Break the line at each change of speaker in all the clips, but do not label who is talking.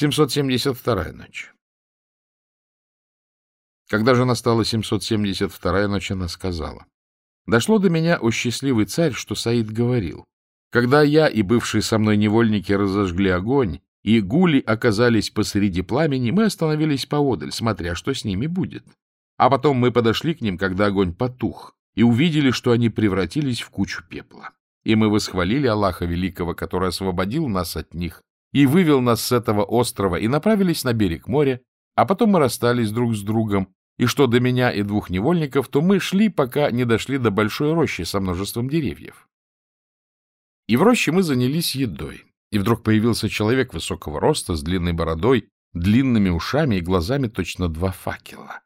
772-я ночь. Когда же настала 772-я ночь, она сказала. Дошло до меня, о счастливый царь, что Саид говорил. Когда я и бывшие со мной невольники разожгли огонь, и гули оказались посреди пламени, мы остановились поодаль, смотря, что с ними будет. А потом мы подошли к ним, когда огонь потух, и увидели, что они превратились в кучу пепла. И мы восхвалили Аллаха Великого, который освободил нас от них, и вывел нас с этого острова, и направились на берег моря, а потом мы расстались друг с другом, и что до меня и двух невольников, то мы шли, пока не дошли до большой рощи со множеством деревьев. И в роще мы занялись едой, и вдруг появился человек высокого роста, с длинной бородой, длинными ушами и глазами точно два факела.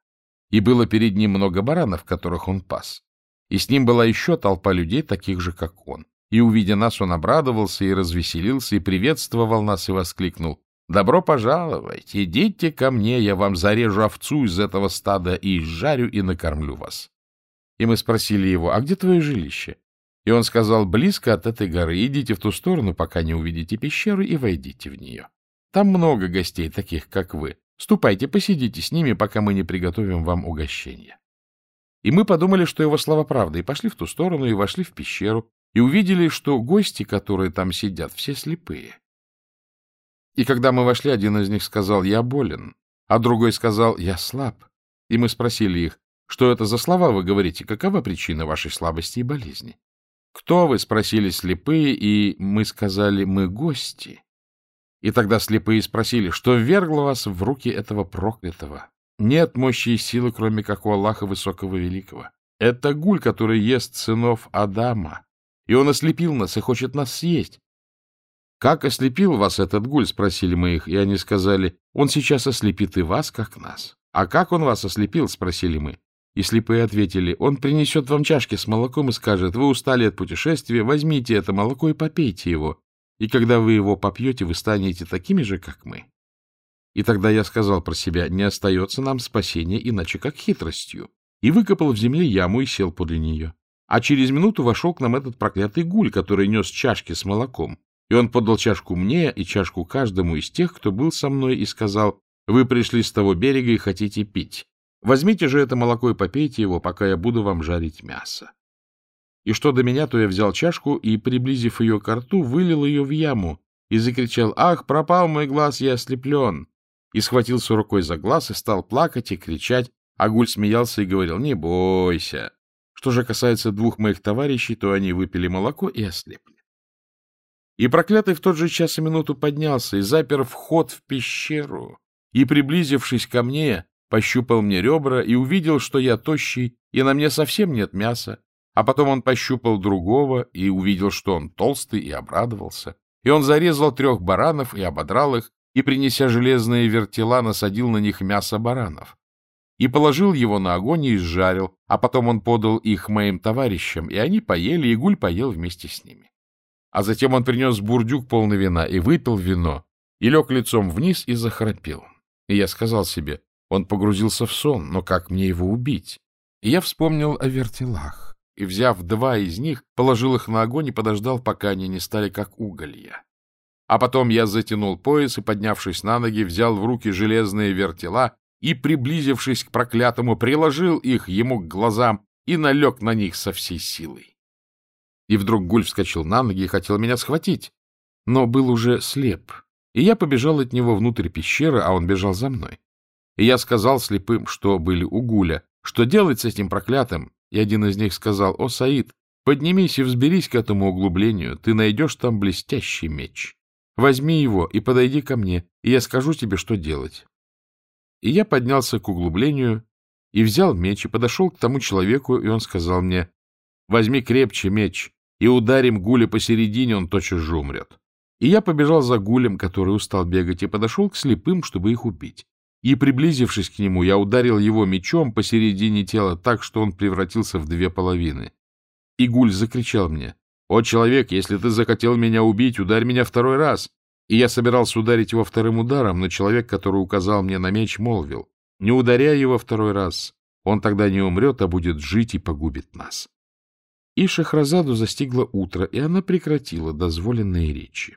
И было перед ним много баранов, которых он пас. И с ним была еще толпа людей, таких же, как он. И, увидя нас, он обрадовался и развеселился, и приветствовал нас, и воскликнул. «Добро пожаловать! Идите ко мне, я вам зарежу овцу из этого стада и изжарю, и накормлю вас». И мы спросили его, «А где твое жилище?» И он сказал, «Близко от этой горы. Идите в ту сторону, пока не увидите пещеру, и войдите в нее. Там много гостей, таких, как вы. Ступайте, посидите с ними, пока мы не приготовим вам угощение». И мы подумали, что его слова правда, и пошли в ту сторону, и вошли в пещеру, и увидели, что гости, которые там сидят, все слепые. И когда мы вошли, один из них сказал «я болен», а другой сказал «я слаб». И мы спросили их, что это за слова вы говорите, какова причина вашей слабости и болезни? «Кто вы?» — спросили слепые, и мы сказали «мы гости». И тогда слепые спросили, что ввергло вас в руки этого проклятого. Нет мощи и силы, кроме как у Аллаха Высокого Великого. Это гуль, который ест сынов Адама и он ослепил нас и хочет нас съесть. — Как ослепил вас этот гуль? — спросили мы их, и они сказали, — он сейчас ослепит и вас, как нас. — А как он вас ослепил? — спросили мы. И слепые ответили, он принесет вам чашки с молоком и скажет, вы устали от путешествия, возьмите это молоко и попейте его, и когда вы его попьете, вы станете такими же, как мы. И тогда я сказал про себя, не остается нам спасения иначе как хитростью, и выкопал в земле яму и сел подле нее. А через минуту вошел к нам этот проклятый гуль, который нес чашки с молоком. И он подал чашку мне и чашку каждому из тех, кто был со мной, и сказал, «Вы пришли с того берега и хотите пить. Возьмите же это молоко и попейте его, пока я буду вам жарить мясо». И что до меня, то я взял чашку и, приблизив ее к рту, вылил ее в яму и закричал, «Ах, пропал мой глаз, я ослеплен!» И схватился рукой за глаз и стал плакать и кричать, а гуль смеялся и говорил, «Не бойся, что же касается двух моих товарищей, то они выпили молоко и ослепли. И проклятый в тот же час и минуту поднялся и запер вход в пещеру, и, приблизившись ко мне, пощупал мне ребра и увидел, что я тощий, и на мне совсем нет мяса. А потом он пощупал другого и увидел, что он толстый, и обрадовался. И он зарезал трех баранов и ободрал их, и, принеся железные вертела, насадил на них мясо баранов и положил его на огонь и изжарил, а потом он подал их моим товарищам, и они поели, и Гуль поел вместе с ними. А затем он принес бурдюк полный вина и выпил вино, и лег лицом вниз и захрапел. И я сказал себе, он погрузился в сон, но как мне его убить? И я вспомнил о вертелах, и, взяв два из них, положил их на огонь и подождал, пока они не стали как уголья. А потом я затянул пояс и, поднявшись на ноги, взял в руки железные вертела и, приблизившись к проклятому, приложил их ему к глазам и налег на них со всей силой. И вдруг Гуль вскочил на ноги и хотел меня схватить, но был уже слеп, и я побежал от него внутрь пещеры, а он бежал за мной. И я сказал слепым, что были у Гуля, что делать с этим проклятым, и один из них сказал, «О, Саид, поднимись и взберись к этому углублению, ты найдешь там блестящий меч. Возьми его и подойди ко мне, и я скажу тебе, что делать. И я поднялся к углублению и взял меч, и подошел к тому человеку, и он сказал мне, «Возьми крепче меч, и ударим Гуля посередине, он тотчас же умрет». И я побежал за Гулем, который устал бегать, и подошел к слепым, чтобы их убить. И, приблизившись к нему, я ударил его мечом посередине тела так, что он превратился в две половины. И Гуль закричал мне, «О, человек, если ты захотел меня убить, ударь меня второй раз!» И я собирался ударить его вторым ударом, но человек, который указал мне на меч, молвил, «Не ударяй его второй раз, он тогда не умрет, а будет жить и погубит нас». И Шахразаду застигло утро, и она прекратила дозволенные речи.